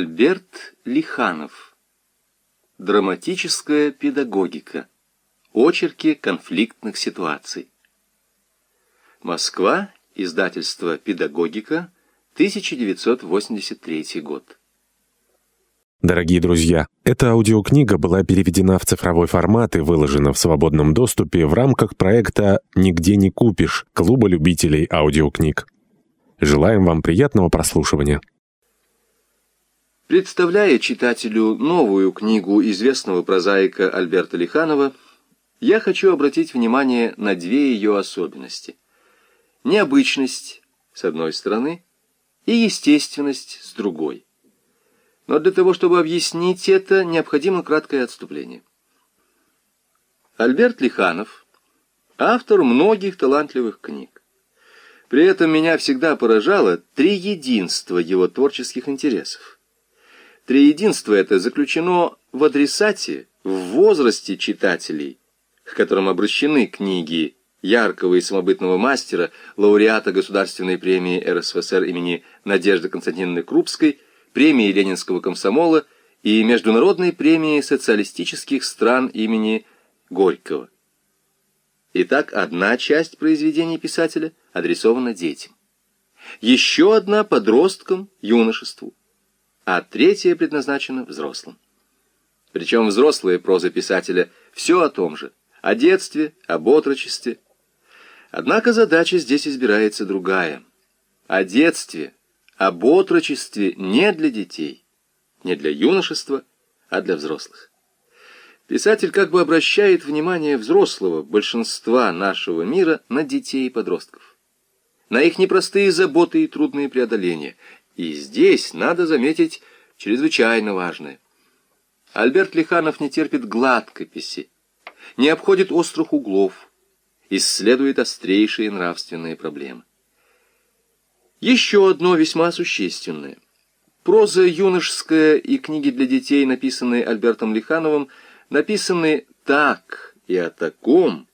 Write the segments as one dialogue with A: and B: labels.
A: Альберт Лиханов. Драматическая педагогика. Очерки конфликтных ситуаций. Москва. Издательство «Педагогика», 1983 год.
B: Дорогие друзья, эта аудиокнига была переведена в цифровой формат и выложена в свободном доступе в рамках проекта «Нигде не купишь» Клуба любителей аудиокниг. Желаем вам приятного прослушивания.
A: Представляя читателю новую книгу известного прозаика Альберта Лиханова, я хочу обратить внимание на две ее особенности – необычность с одной стороны и естественность с другой. Но для того, чтобы объяснить это, необходимо краткое отступление. Альберт Лиханов – автор многих талантливых книг. При этом меня всегда поражало три единства его творческих интересов. Три единства это заключено в адресате, в возрасте читателей, к которым обращены книги яркого и самобытного мастера, лауреата Государственной премии РСФСР имени Надежды Константиновны Крупской, премии Ленинского комсомола и Международной премии социалистических стран имени Горького. Итак, одна часть произведений писателя адресована детям. Еще одна – подросткам, юношеству. А третья предназначена взрослым. Причем взрослая проза писателя все о том же – о детстве, об отрочестве – Однако задача здесь избирается другая. О детстве, об отрочестве не для детей, не для юношества, а для взрослых. Писатель как бы обращает внимание взрослого большинства нашего мира на детей и подростков, на их непростые заботы и трудные преодоления. И здесь надо заметить чрезвычайно важное. Альберт Лиханов не терпит гладкописи, не обходит острых углов, исследует острейшие нравственные проблемы. Еще одно весьма существенное. Проза юношеская и книги для детей, написанные Альбертом Лихановым, написаны так и о таком,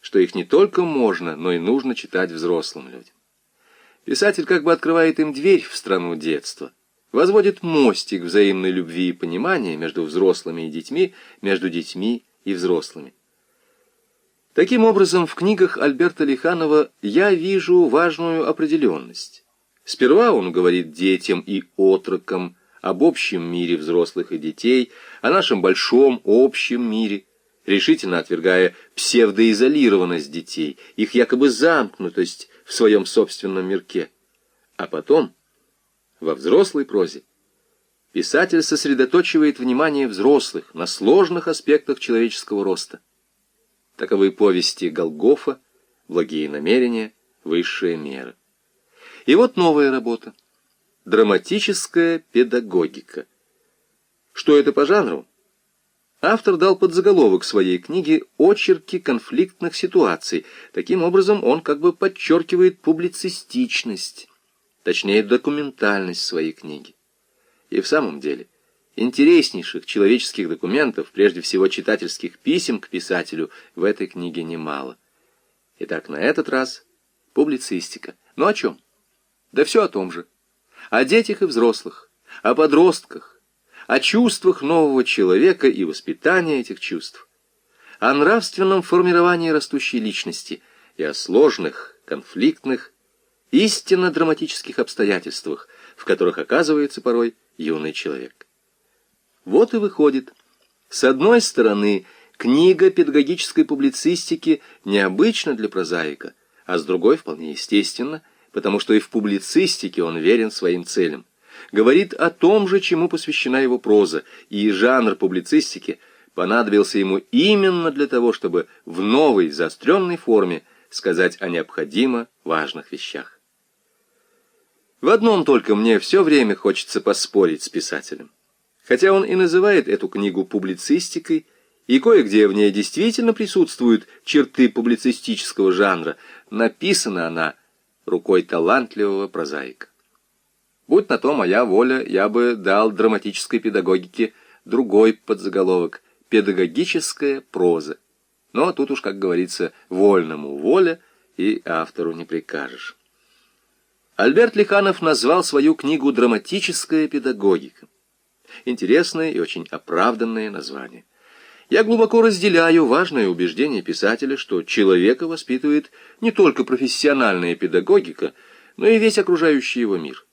A: что их не только можно, но и нужно читать взрослым людям. Писатель как бы открывает им дверь в страну детства, возводит мостик взаимной любви и понимания между взрослыми и детьми, между детьми и взрослыми. Таким образом, в книгах Альберта Лиханова я вижу важную определенность. Сперва он говорит детям и отрокам об общем мире взрослых и детей, о нашем большом общем мире, решительно отвергая псевдоизолированность детей, их якобы замкнутость в своем собственном мирке. А потом, во взрослой прозе, писатель сосредоточивает внимание взрослых на сложных аспектах человеческого роста. Таковы повести Голгофа, благие намерения, высшая мера. И вот новая работа. Драматическая педагогика. Что это по жанру? Автор дал подзаголовок своей книге «Очерки конфликтных ситуаций». Таким образом, он как бы подчеркивает публицистичность, точнее, документальность своей книги. И в самом деле – Интереснейших человеческих документов, прежде всего читательских писем к писателю, в этой книге немало. Итак, на этот раз публицистика. Ну о чем? Да все о том же. О детях и взрослых, о подростках, о чувствах нового человека и воспитании этих чувств, о нравственном формировании растущей личности и о сложных, конфликтных, истинно драматических обстоятельствах, в которых оказывается порой юный человек. Вот и выходит. С одной стороны, книга педагогической публицистики необычна для прозаика, а с другой вполне естественно, потому что и в публицистике он верен своим целям. Говорит о том же, чему посвящена его проза, и жанр публицистики понадобился ему именно для того, чтобы в новой заостренной форме сказать о необходимо важных вещах. В одном только мне все время хочется поспорить с писателем. Хотя он и называет эту книгу публицистикой, и кое-где в ней действительно присутствуют черты публицистического жанра, написана она рукой талантливого прозаика. Будь на то моя воля, я бы дал драматической педагогике другой подзаголовок «Педагогическая проза». Но тут уж, как говорится, вольному воля и автору не прикажешь. Альберт Лиханов назвал свою книгу «Драматическая педагогика». Интересное и очень оправданное название. Я глубоко разделяю важное убеждение писателя, что человека воспитывает не только профессиональная педагогика, но и весь окружающий его мир.